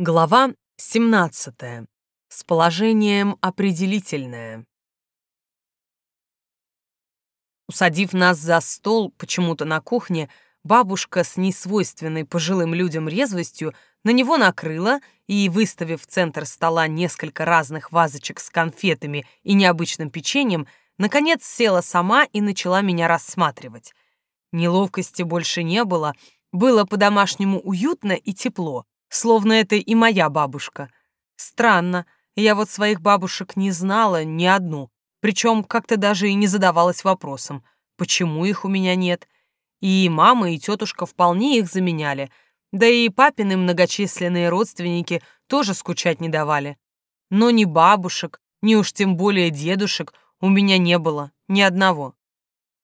Глава 17. С положением определительное. Усадив нас за стол почему-то на кухне, бабушка с несвойственной пожилым людям резвостью на него накрыла и, выставив в центр стола несколько разных вазочек с конфетами и необычным печеньем, наконец села сама и начала меня рассматривать. Неловкости больше не было, было по-домашнему уютно и тепло. Словно это и моя бабушка. Странно, я вот своих бабушек не знала ни одну, причем как-то даже и не задавалась вопросом, почему их у меня нет. И мама, и тетушка вполне их заменяли, да и папины многочисленные родственники тоже скучать не давали. Но ни бабушек, ни уж тем более дедушек у меня не было, ни одного.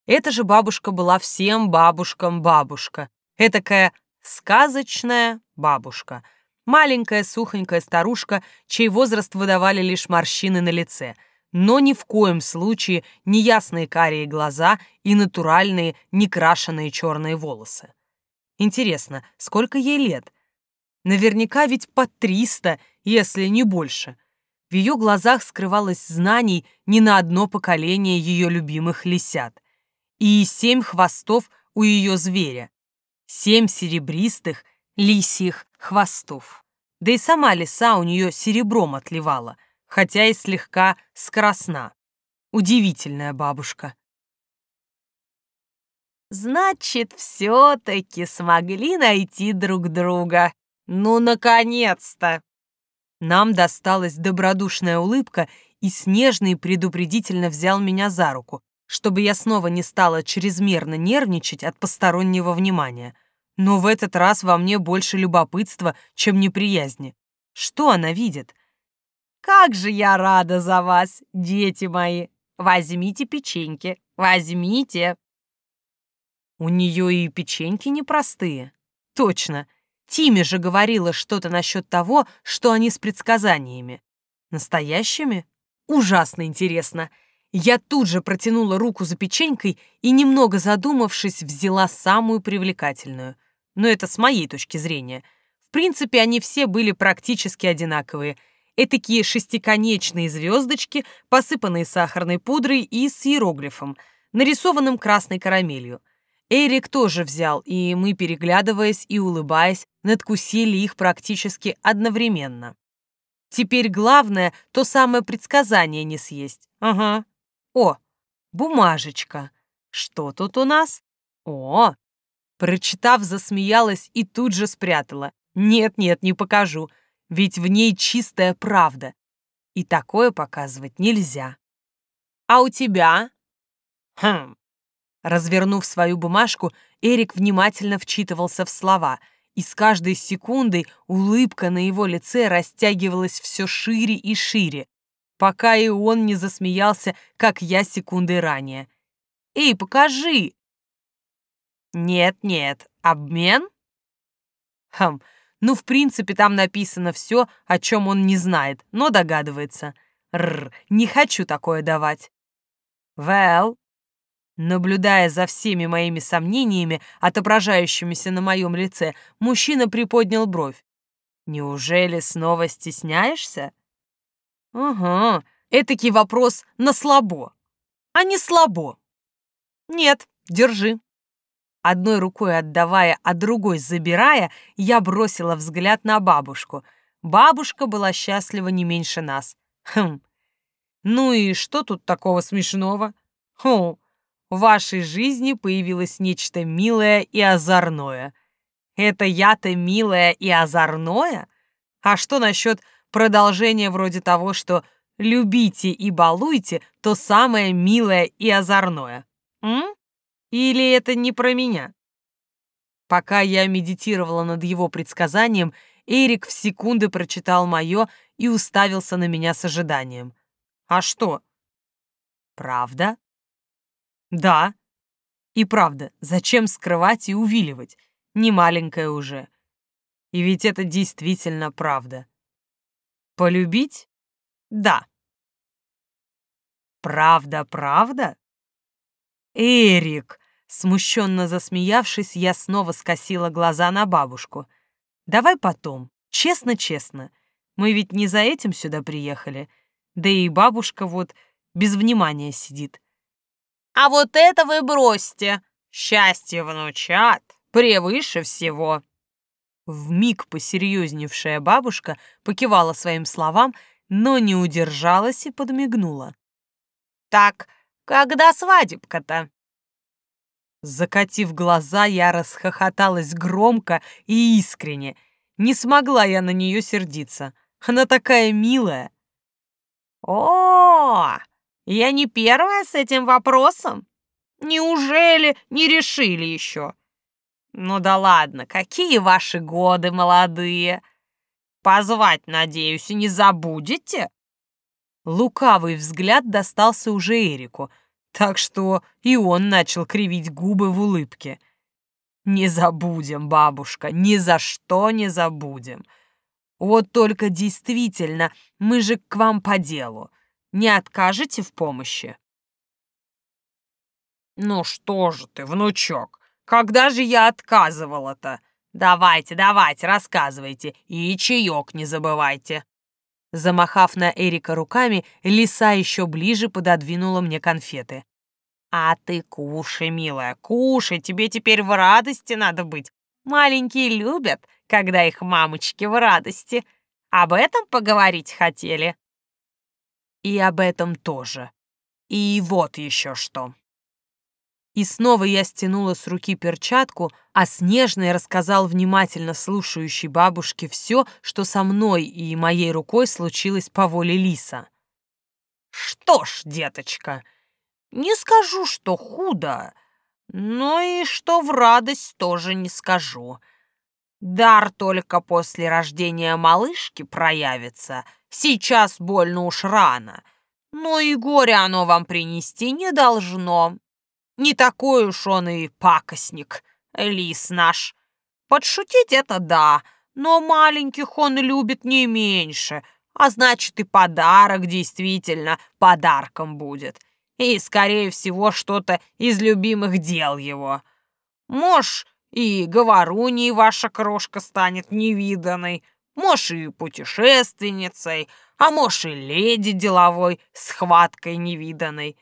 Эта же бабушка была всем бабушкам бабушка, этакая Сказочная бабушка. Маленькая сухонькая старушка, чей возраст выдавали лишь морщины на лице, но ни в коем случае не ясные карие глаза и натуральные, некрашенные черные волосы. Интересно, сколько ей лет? Наверняка ведь по триста, если не больше. В ее глазах скрывалось знаний не на одно поколение ее любимых лисят. И семь хвостов у ее зверя семь серебристых лисьих хвостов. Да и сама лиса у нее серебром отливала, хотя и слегка скрасна. Удивительная бабушка. Значит, все-таки смогли найти друг друга. Ну, наконец-то! Нам досталась добродушная улыбка, и Снежный предупредительно взял меня за руку, чтобы я снова не стала чрезмерно нервничать от постороннего внимания. Но в этот раз во мне больше любопытства, чем неприязни. Что она видит? «Как же я рада за вас, дети мои! Возьмите печеньки, возьмите!» У нее и печеньки непростые. Точно. Тиме же говорила что-то насчет того, что они с предсказаниями. Настоящими? Ужасно интересно. Я тут же протянула руку за печенькой и, немного задумавшись, взяла самую привлекательную. Но это с моей точки зрения. В принципе, они все были практически одинаковые. Этакие шестиконечные звездочки, посыпанные сахарной пудрой и с иероглифом, нарисованным красной карамелью. Эрик тоже взял, и мы, переглядываясь и улыбаясь, надкусили их практически одновременно. Теперь главное — то самое предсказание не съесть. Ага. О, бумажечка. Что тут у нас? О, прочитав, засмеялась и тут же спрятала. Нет-нет, не покажу, ведь в ней чистая правда. И такое показывать нельзя. А у тебя? Хм. Развернув свою бумажку, Эрик внимательно вчитывался в слова, и с каждой секундой улыбка на его лице растягивалась все шире и шире пока и он не засмеялся, как я секундой ранее. «Эй, покажи!» «Нет-нет, обмен?» Хм, ну, в принципе, там написано все, о чем он не знает, но догадывается. Рр, не хочу такое давать. Well, наблюдая за всеми моими сомнениями, отображающимися на моем лице, мужчина приподнял бровь. Неужели снова стесняешься? Ага, этакий вопрос на слабо. А не слабо. Нет, держи. Одной рукой отдавая, а другой забирая, я бросила взгляд на бабушку. Бабушка была счастлива не меньше нас. Хм. Ну и что тут такого смешного? Хм. В вашей жизни появилось нечто милое и озорное. Это я-то милое и озорное? А что насчет Продолжение вроде того, что «любите и балуйте» то самое милое и озорное. М? Или это не про меня? Пока я медитировала над его предсказанием, Эрик в секунды прочитал мое и уставился на меня с ожиданием. А что? Правда? Да. И правда, зачем скрывать и увиливать? Не маленькая уже. И ведь это действительно правда. Полюбить? Да. Правда, правда? Эрик, смущенно засмеявшись, я снова скосила глаза на бабушку. Давай потом, Честно-честно, мы ведь не за этим сюда приехали. Да и бабушка вот без внимания сидит. А вот это вы бросьте. Счастье внучат превыше всего. В миг посерьезневшая бабушка покивала своим словам, но не удержалась и подмигнула. «Так, когда свадебка-то?» Закатив глаза, я расхохоталась громко и искренне. Не смогла я на нее сердиться. Она такая милая. О, я не первая с этим вопросом. Неужели не решили еще? Ну да ладно, какие ваши годы молодые. Позвать, надеюсь, не забудете? Лукавый взгляд достался уже Эрику, так что и он начал кривить губы в улыбке. «Не забудем, бабушка, ни за что не забудем. Вот только действительно, мы же к вам по делу. Не откажете в помощи?» «Ну что же ты, внучок, когда же я отказывала-то? Давайте, давайте, рассказывайте, и чаек не забывайте». Замахав на Эрика руками, лиса еще ближе пододвинула мне конфеты. «А ты кушай, милая, кушай, тебе теперь в радости надо быть. Маленькие любят, когда их мамочки в радости. Об этом поговорить хотели?» «И об этом тоже. И вот еще что». И снова я стянула с руки перчатку, а Снежный рассказал внимательно слушающей бабушке все, что со мной и моей рукой случилось по воле Лиса. «Что ж, деточка, не скажу, что худо, но и что в радость тоже не скажу. Дар только после рождения малышки проявится, сейчас больно уж рано, но и горе оно вам принести не должно, не такой уж он и пакостник, лис наш. Подшутить это да, но маленьких он любит не меньше, а значит и подарок действительно подарком будет. И, скорее всего, что-то из любимых дел его. Мож и говоруней ваша крошка станет невиданной, мож и путешественницей, а мож и леди деловой с хваткой невиданной.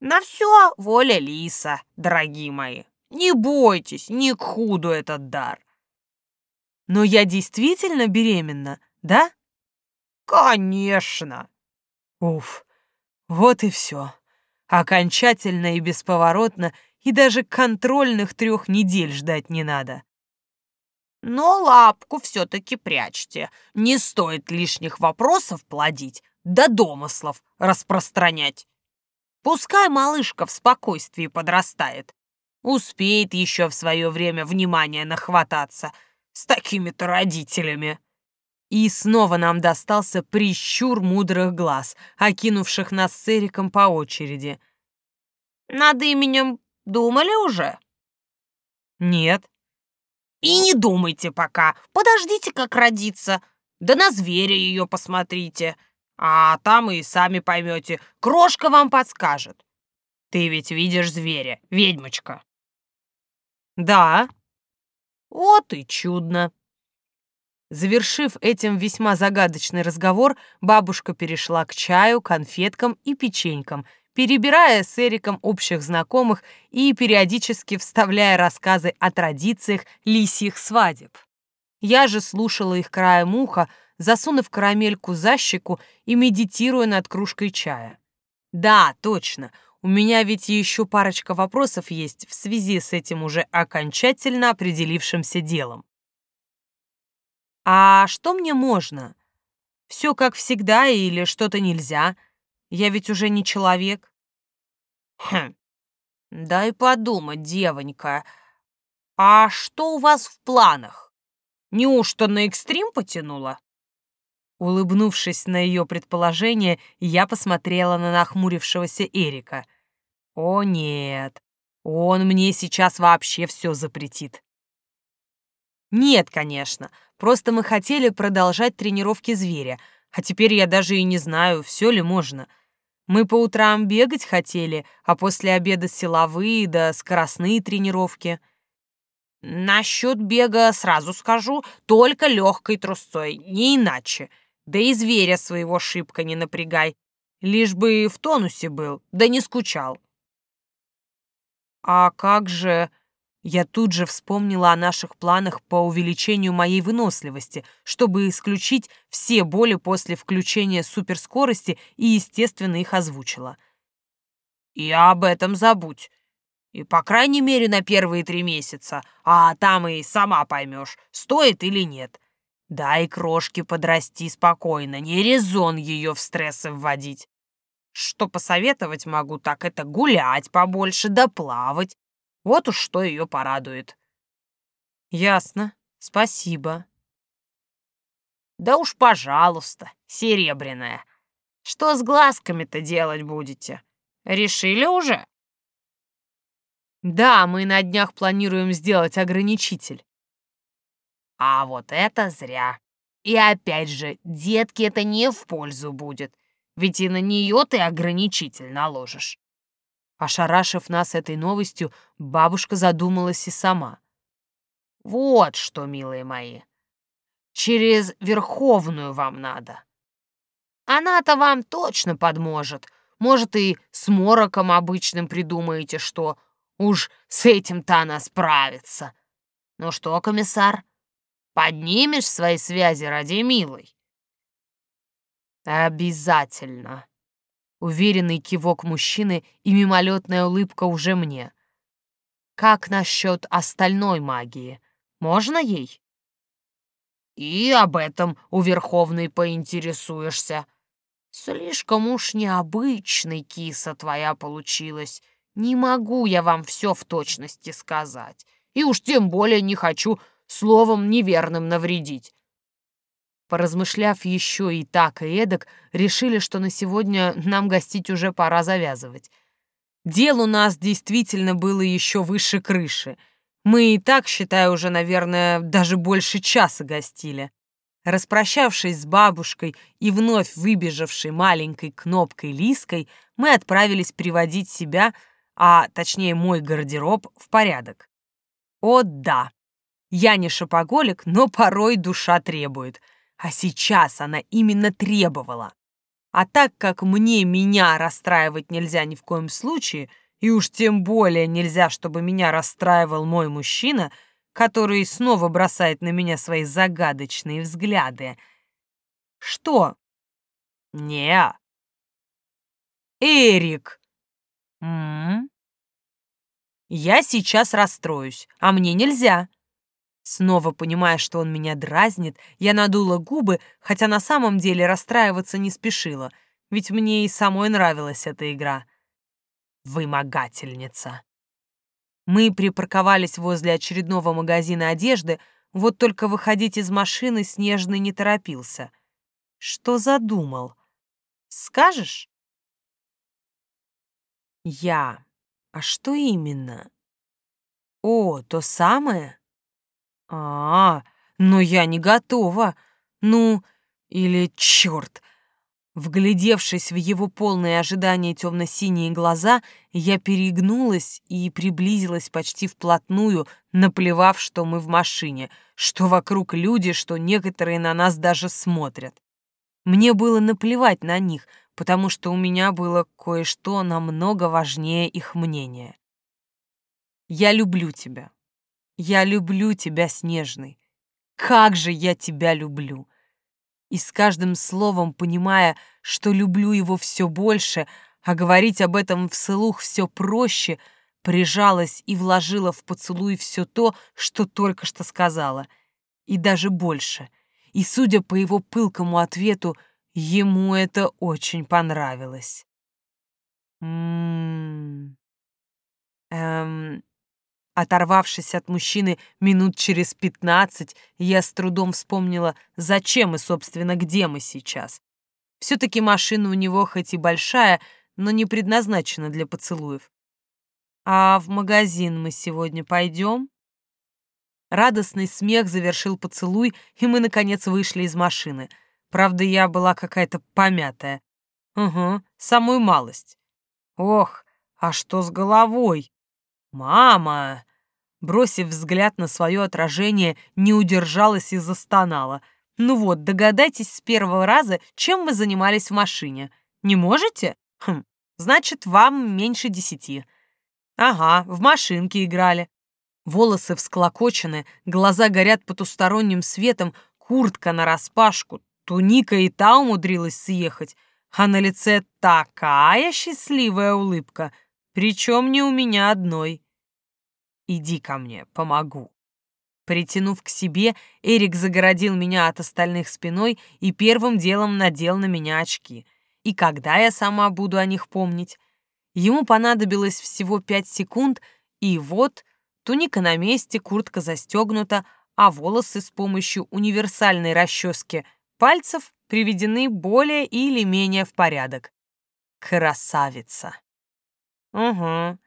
На все воля лиса, дорогие мои. Не бойтесь, не к худу этот дар. Но я действительно беременна, да? Конечно. Уф, вот и все. Окончательно и бесповоротно, и даже контрольных трех недель ждать не надо. Но лапку все-таки прячьте. Не стоит лишних вопросов плодить, да домыслов распространять. Пускай малышка в спокойствии подрастает. Успеет еще в свое время внимания нахвататься с такими-то родителями. И снова нам достался прищур мудрых глаз, окинувших нас с Эриком по очереди. Над именем думали уже? Нет. И не думайте пока, подождите, как родится. Да на зверя ее посмотрите. А там и сами поймете, крошка вам подскажет. Ты ведь видишь зверя, ведьмочка. Да. Вот и чудно. Завершив этим весьма загадочный разговор, бабушка перешла к чаю, конфеткам и печенькам, перебирая с Эриком общих знакомых и периодически вставляя рассказы о традициях лисьих свадеб. Я же слушала их краем уха, засунув карамельку за щеку и медитируя над кружкой чая. Да, точно, у меня ведь еще парочка вопросов есть в связи с этим уже окончательно определившимся делом. А что мне можно? Все как всегда или что-то нельзя? Я ведь уже не человек. Хм, дай подумать, девонька. А что у вас в планах? Неужто на экстрим потянула? Улыбнувшись на ее предположение, я посмотрела на нахмурившегося Эрика. «О нет, он мне сейчас вообще все запретит». «Нет, конечно, просто мы хотели продолжать тренировки зверя, а теперь я даже и не знаю, все ли можно. Мы по утрам бегать хотели, а после обеда силовые да скоростные тренировки». Насчет бега сразу скажу, только легкой трусцой, не иначе. Да и зверя своего шибко не напрягай. Лишь бы в тонусе был, да не скучал. А как же... Я тут же вспомнила о наших планах по увеличению моей выносливости, чтобы исключить все боли после включения суперскорости и, естественно, их озвучила. «И об этом забудь. И, по крайней мере, на первые три месяца, а там и сама поймешь, стоит или нет. Дай крошке подрасти спокойно, не резон ее в стрессы вводить. Что посоветовать могу, так это гулять побольше да плавать. Вот уж что ее порадует. Ясно, спасибо. Да уж, пожалуйста, серебряная. Что с глазками-то делать будете? Решили уже? Да, мы на днях планируем сделать ограничитель. А вот это зря. И опять же, детки это не в пользу будет, ведь и на нее ты ограничитель наложишь. Ошарашив нас этой новостью, бабушка задумалась и сама. Вот что, милые мои, через Верховную вам надо. Она-то вам точно подможет. Может, и с мороком обычным придумаете что, Уж с этим-то она справится. Ну что, комиссар, поднимешь свои связи ради милой? Обязательно. Уверенный кивок мужчины и мимолетная улыбка уже мне. Как насчет остальной магии? Можно ей? И об этом у Верховной поинтересуешься. Слишком уж необычной киса твоя получилась. Не могу я вам все в точности сказать. И уж тем более не хочу словом неверным навредить. Поразмышляв еще и так, и эдак, решили, что на сегодня нам гостить уже пора завязывать. Дел у нас действительно было еще выше крыши. Мы и так, считаю, уже, наверное, даже больше часа гостили. Распрощавшись с бабушкой и вновь выбежавшей маленькой кнопкой Лиской, мы отправились приводить себя а точнее мой гардероб, в порядок. О да, я не шопоголик, но порой душа требует. А сейчас она именно требовала. А так как мне меня расстраивать нельзя ни в коем случае, и уж тем более нельзя, чтобы меня расстраивал мой мужчина, который снова бросает на меня свои загадочные взгляды. Что? Не. Эрик, М, Я сейчас расстроюсь, а мне нельзя. Снова понимая, что он меня дразнит, я надула губы, хотя на самом деле расстраиваться не спешила, ведь мне и самой нравилась эта игра. Вымогательница. Мы припарковались возле очередного магазина одежды, вот только выходить из машины Снежный не торопился. Что задумал? Скажешь? Я. А что именно? О, то самое? А, но я не готова. Ну, или черт. Вглядевшись в его полное ожидание темно-синие глаза, я перегнулась и приблизилась почти вплотную, наплевав, что мы в машине, что вокруг люди, что некоторые на нас даже смотрят. Мне было наплевать на них, потому что у меня было кое-что намного важнее их мнения. Я люблю тебя. Я люблю тебя, Снежный. Как же я тебя люблю. И с каждым словом, понимая, что люблю его все больше, а говорить об этом вслух все проще, прижалась и вложила в поцелуй все то, что только что сказала, и даже больше. И, судя по его пылкому ответу, Ему это очень понравилось. М Эм... Оторвавшись от мужчины минут через пятнадцать, я с трудом вспомнила, зачем и, собственно, где мы сейчас. Все-таки машина у него хоть и большая, но не предназначена для поцелуев. «А в магазин мы сегодня пойдем?» Радостный смех завершил поцелуй, и мы, наконец, вышли из машины — Правда, я была какая-то помятая. Угу, самую малость. Ох, а что с головой? Мама! Бросив взгляд на свое отражение, не удержалась и застонала. «Ну вот, догадайтесь с первого раза, чем мы занимались в машине. Не можете? Хм, значит, вам меньше десяти». «Ага, в машинке играли». Волосы всклокочены, глаза горят потусторонним светом, куртка нараспашку, туника и та умудрилась съехать, а на лице такая счастливая улыбка, причем не у меня одной. Иди ко мне, помогу. Притянув к себе, Эрик загородил меня от остальных спиной и первым делом надел на меня очки. И когда я сама буду о них помнить? Ему понадобилось всего пять секунд, и вот туника на месте, куртка застегнута, а волосы с помощью универсальной расчески пальцев приведены более или менее в порядок. Красавица. Угу.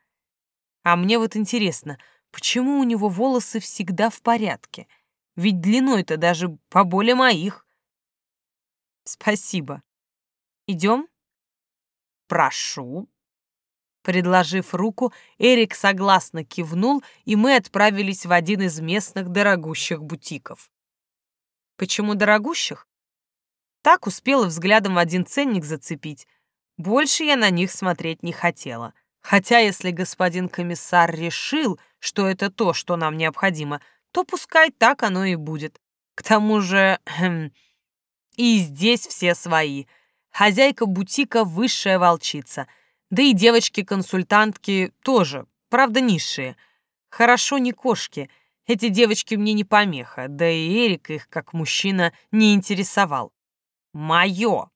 А мне вот интересно, почему у него волосы всегда в порядке? Ведь длиной-то даже поболее моих. Спасибо. Идем? Прошу. Предложив руку, Эрик согласно кивнул, и мы отправились в один из местных дорогущих бутиков. Почему дорогущих? Так успела взглядом один ценник зацепить. Больше я на них смотреть не хотела. Хотя если господин комиссар решил, что это то, что нам необходимо, то пускай так оно и будет. К тому же... Хм, и здесь все свои. Хозяйка бутика — высшая волчица. Да и девочки-консультантки тоже, правда, низшие. Хорошо не кошки. Эти девочки мне не помеха, да и Эрик их, как мужчина, не интересовал. Мое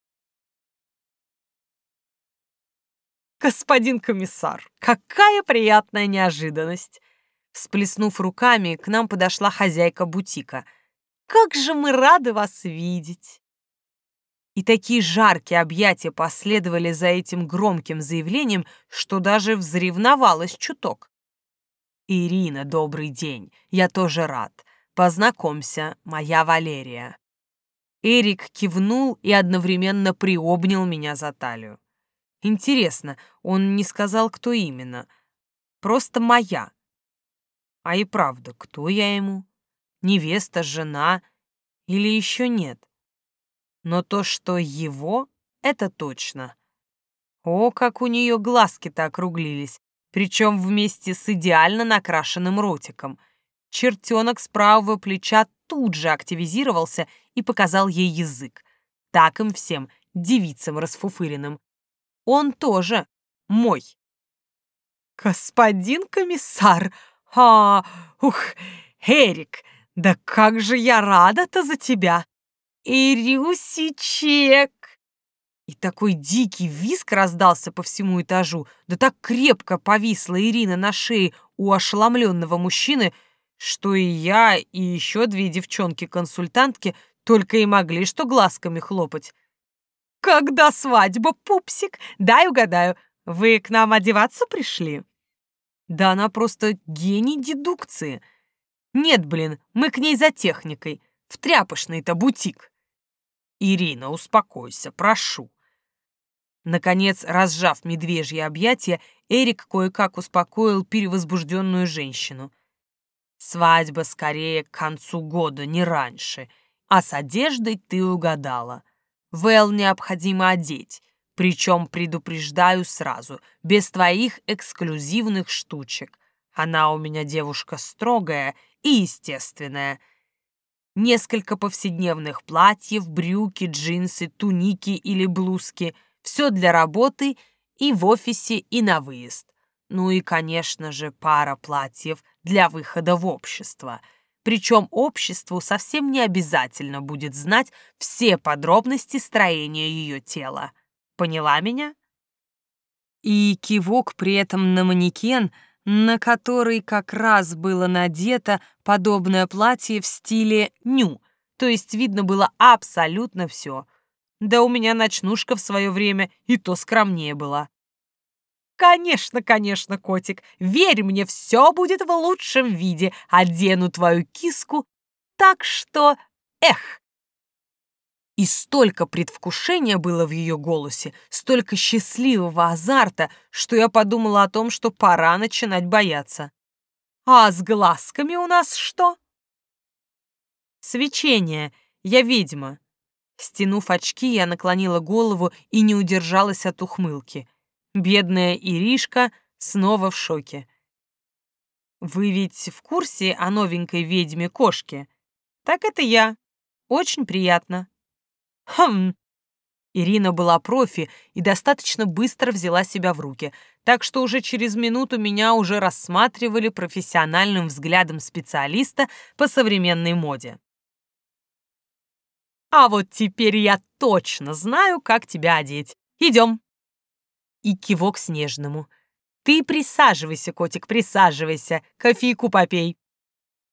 «Господин комиссар, какая приятная неожиданность!» Всплеснув руками, к нам подошла хозяйка бутика. «Как же мы рады вас видеть!» И такие жаркие объятия последовали за этим громким заявлением, что даже взревновалась чуток. «Ирина, добрый день, я тоже рад. Познакомься, моя Валерия». Эрик кивнул и одновременно приобнял меня за талию. Интересно, он не сказал, кто именно. Просто моя. А и правда, кто я ему? Невеста, жена или еще нет? Но то, что его, это точно. О, как у нее глазки-то округлились, причем вместе с идеально накрашенным ротиком. Чертенок с правого плеча тут же активизировался и показал ей язык. Так им всем, девицам расфуфыренным, он тоже мой. Господин комиссар, а, ух, Эрик, да как же я рада-то за тебя! Ирюсичек! И такой дикий виск раздался по всему этажу, да так крепко повисла Ирина на шее у ошеломленного мужчины, что и я, и еще две девчонки-консультантки только и могли что глазками хлопать. «Когда свадьба, пупсик? Дай угадаю, вы к нам одеваться пришли?» Да она просто гений дедукции. Нет, блин, мы к ней за техникой. В тряпочный-то бутик. Ирина, успокойся, прошу. Наконец, разжав медвежье объятия, Эрик кое-как успокоил перевозбужденную женщину. Свадьба скорее к концу года, не раньше. А с одеждой ты угадала. Вэл необходимо одеть, причем предупреждаю сразу, без твоих эксклюзивных штучек. Она у меня девушка строгая и естественная. Несколько повседневных платьев, брюки, джинсы, туники или блузки. Все для работы и в офисе, и на выезд. Ну и, конечно же, пара платьев для выхода в общество — причем обществу совсем не обязательно будет знать все подробности строения ее тела. Поняла меня? И кивок при этом на манекен, на который как раз было надето подобное платье в стиле ню, то есть видно было абсолютно все. Да у меня ночнушка в свое время и то скромнее была. «Конечно, конечно, котик, верь мне, все будет в лучшем виде. Одену твою киску, так что... Эх!» И столько предвкушения было в ее голосе, столько счастливого азарта, что я подумала о том, что пора начинать бояться. А с глазками у нас что? Свечение. Я ведьма. Стянув очки, я наклонила голову и не удержалась от ухмылки. Бедная Иришка снова в шоке. «Вы ведь в курсе о новенькой ведьме-кошке?» «Так это я. Очень приятно». «Хм». Ирина была профи и достаточно быстро взяла себя в руки, так что уже через минуту меня уже рассматривали профессиональным взглядом специалиста по современной моде. «А вот теперь я точно знаю, как тебя одеть. Идем». И кивок снежному – ты присаживайся, котик, присаживайся, кофейку попей.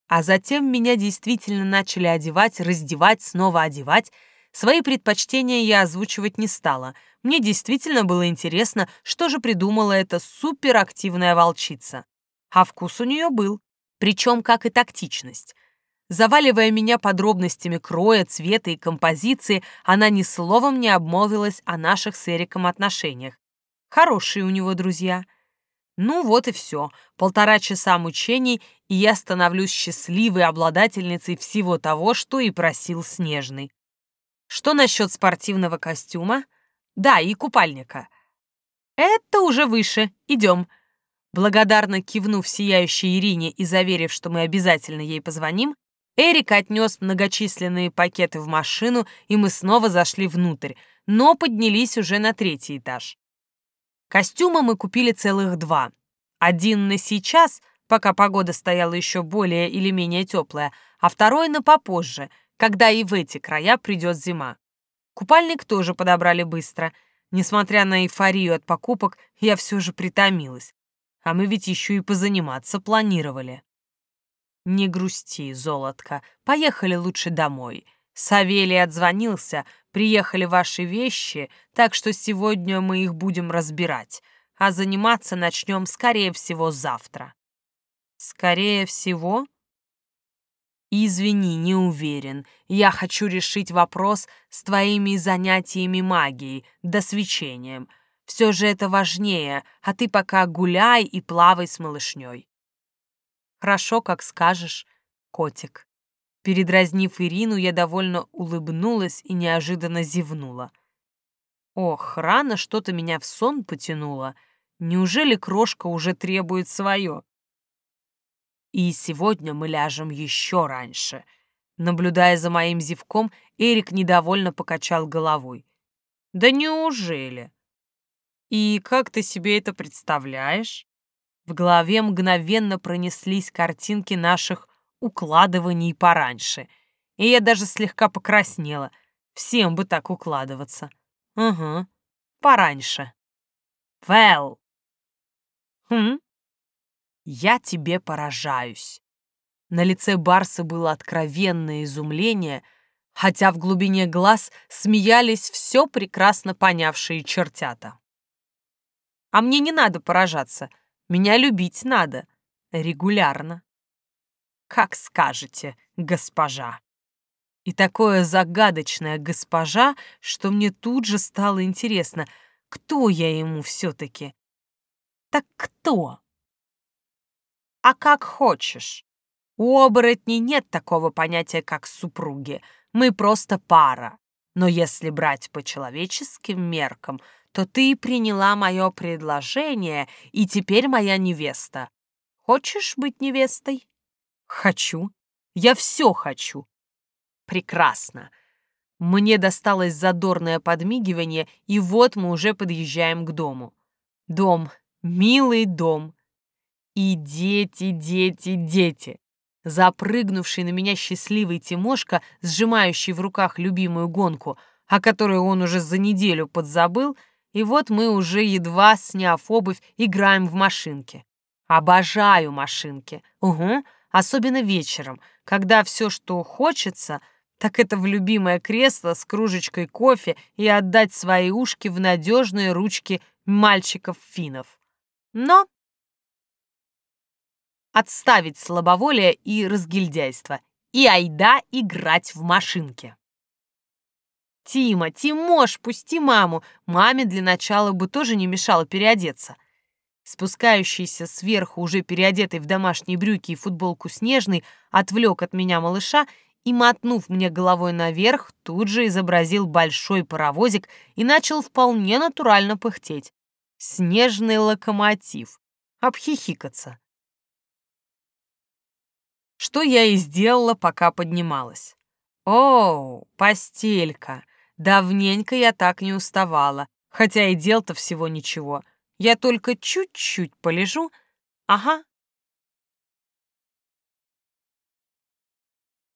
А затем меня действительно начали одевать, раздевать, снова одевать. Свои предпочтения я озвучивать не стала. Мне действительно было интересно, что же придумала эта суперактивная волчица. А вкус у нее был, причем как и тактичность. Заваливая меня подробностями кроя, цвета и композиции, она ни словом не обмолвилась о наших с Эриком отношениях. Хорошие у него друзья — ну вот и все. Полтора часа мучений, и я становлюсь счастливой обладательницей всего того, что и просил Снежный. Что насчет спортивного костюма? Да, и купальника. Это уже выше. Идем. Благодарно кивнув сияющей Ирине и заверив, что мы обязательно ей позвоним, Эрик отнес многочисленные пакеты в машину, и мы снова зашли внутрь, но поднялись уже на третий этаж. Костюма мы купили целых два. Один на сейчас, пока погода стояла еще более или менее теплая, а второй на попозже, когда и в эти края придет зима. Купальник тоже подобрали быстро. Несмотря на эйфорию от покупок, я все же притомилась. А мы ведь еще и позаниматься планировали. Не грусти, золотко, поехали лучше домой. Савелий отзвонился, приехали ваши вещи, так что сегодня мы их будем разбирать, а заниматься начнем, скорее всего, завтра. Скорее всего? Извини, не уверен. Я хочу решить вопрос с твоими занятиями магией, да свечением. Все же это важнее, а ты пока гуляй и плавай с малышней. Хорошо, как скажешь, котик. Передразнив Ирину, я довольно улыбнулась и неожиданно зевнула. Ох, рано что-то меня в сон потянуло. Неужели крошка уже требует свое? И сегодня мы ляжем еще раньше. Наблюдая за моим зевком, Эрик недовольно покачал головой. Да неужели? И как ты себе это представляешь? В голове мгновенно пронеслись картинки наших укладываний пораньше. И я даже слегка покраснела. Всем бы так укладываться. Угу, пораньше. Вэл. Хм? Я тебе поражаюсь. На лице Барса было откровенное изумление, хотя в глубине глаз смеялись все прекрасно понявшие чертята. А мне не надо поражаться, меня любить надо. Регулярно. Как скажете, госпожа. И такое загадочное госпожа, что мне тут же стало интересно, кто я ему все-таки. Так кто? А как хочешь. У оборотней нет такого понятия, как супруги. Мы просто пара. Но если брать по человеческим меркам, то ты приняла мое предложение и теперь моя невеста. Хочешь быть невестой? Хочу. Я все хочу. Прекрасно. Мне досталось задорное подмигивание, и вот мы уже подъезжаем к дому. Дом, милый дом. И дети, дети, дети. Запрыгнувший на меня счастливый Тимошка, сжимающий в руках любимую гонку, о которой он уже за неделю подзабыл, и вот мы уже, едва сняв обувь, играем в машинки. Обожаю машинки. Угу особенно вечером, когда все, что хочется, так это в любимое кресло с кружечкой кофе и отдать свои ушки в надежные ручки мальчиков-финнов. Но отставить слабоволие и разгильдяйство, и айда играть в машинки. «Тима, Тимош, пусти маму. Маме для начала бы тоже не мешало переодеться». Спускающийся сверху, уже переодетый в домашние брюки и футболку снежный, отвлек от меня малыша и, мотнув мне головой наверх, тут же изобразил большой паровозик и начал вполне натурально пыхтеть. Снежный локомотив. Обхихикаться. Что я и сделала, пока поднималась. О, постелька. Давненько я так не уставала, хотя и дел-то всего ничего. Я только чуть-чуть полежу. Ага,